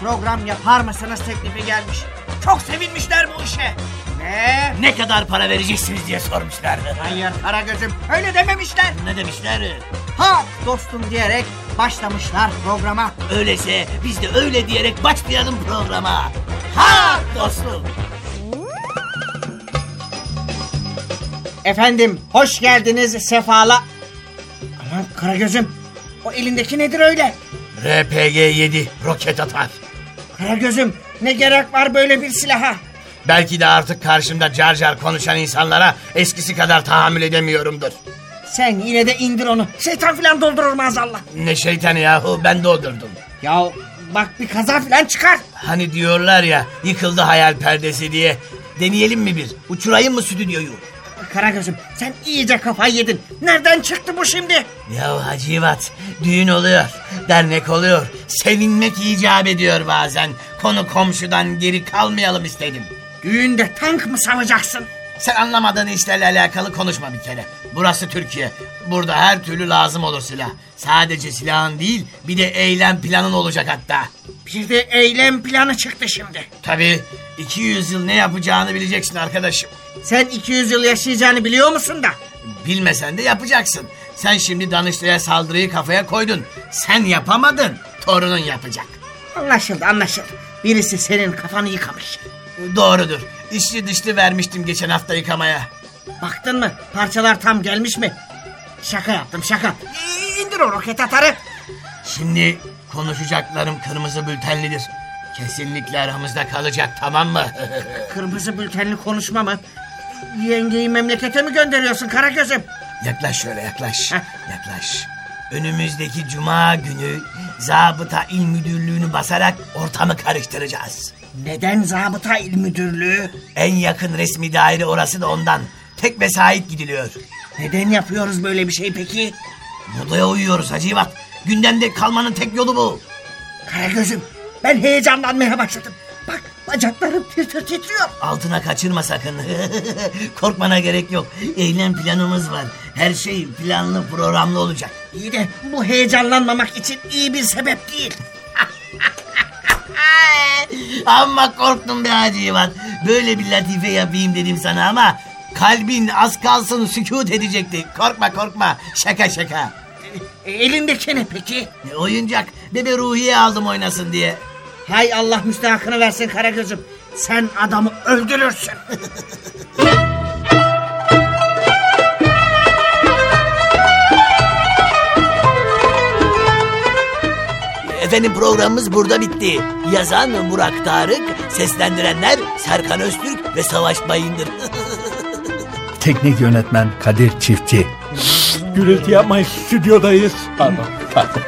program yapar mısınız teklifi gelmiş. Çok sevinmişler bu işe. Ve Ne kadar para vereceksiniz diye sormuşlardı. hayır Karagöz'üm öyle dememişler. Ne demişler? Ha dostum diyerek başlamışlar programa. Öyleyse biz de öyle diyerek başlayalım programa. Ha dostum. Efendim hoş geldiniz Sefala. Aman Karagöz'üm o elindeki nedir öyle? RPG-7 roket atar. Karagöz'üm ne gerek var böyle bir silaha? Belki de artık karşımda car car konuşan insanlara eskisi kadar tahammül edemiyorumdur. Sen yine de indir onu. Şeytan filan doldurur maazallah. Ne şeytanı yahu ben doldurdum. Ya bak bir kaza filan çıkar. Hani diyorlar ya yıkıldı hayal perdesi diye. Deneyelim mi bir? Uçurayım mı stüdyoyu? Karagöz'üm sen iyice kafayı yedin. Nereden çıktı bu şimdi? Ya Hacivat düğün oluyor, dernek oluyor. Sevinmek icap ediyor bazen. Konu komşudan geri kalmayalım istedim. Düğünde tank mı savacaksın? Sen anlamadığın işlerle alakalı konuşma bir kere. Burası Türkiye. Burada her türlü lazım olur silah. Sadece silahın değil bir de eylem planın olacak hatta. Bir de eylem planı çıktı şimdi. Tabii 200 yıl ne yapacağını bileceksin arkadaşım. Sen 200 yıl yaşayacağını biliyor musun da? Bilmesen de yapacaksın. Sen şimdi Danıştay'a saldırıyı kafaya koydun. Sen yapamadın. Torunun yapacak. Anlaşıldı anlaşıldı. Birisi senin kafanı yıkamış. Doğrudur. İçli dışlı vermiştim geçen hafta yıkamaya. Baktın mı parçalar tam gelmiş mi? Şaka yaptım şaka. İndir o roket atarı. Şimdi konuşacaklarım kırmızı bültenlidir. Kesinlikle aramızda kalacak tamam mı? Kırmızı bültenli konuşma mı? Yengeyi memlekete mi gönderiyorsun Karagöz'üm? yaklaş şöyle yaklaş. Heh. Yaklaş. Önümüzdeki cuma günü zabıta il müdürlüğünü basarak ortamı karıştıracağız. Neden zabıta il müdürlüğü? En yakın resmi daire orası da ondan. Tek vesait gidiliyor. Neden yapıyoruz böyle bir şey peki? Modaya uyuyoruz Hacivat. Gündemde kalmanın tek yolu bu. Karagöz'üm ben heyecanlanmaya başladım. Bak bacaklarım tir tir titriyor. Altına kaçırma sakın. Korkmana gerek yok. Eylem planımız var. Her şey planlı programlı olacak. İyi de bu heyecanlanmamak için iyi bir sebep değil. Amma korktum be Hacivat. Böyle bir latife yapayım dedim sana ama... Kalbin az kalsın sükut edecekti. Korkma korkma. Şaka şaka. E, elindeki ne peki? E, Oyuncak. Bebe Ruhiye aldım oynasın diye. Hay Allah müstahakını versin Karagöz'üm. Sen adamı öldürürsün. Efendim programımız burada bitti. Yazan Burak Tarık, seslendirenler Serkan Öztürk ve Savaş Bayındır. Teknik yönetmen Kadir Çiftçi. Gürültü yapmayın stüdyodayız. Pardon. Pardon.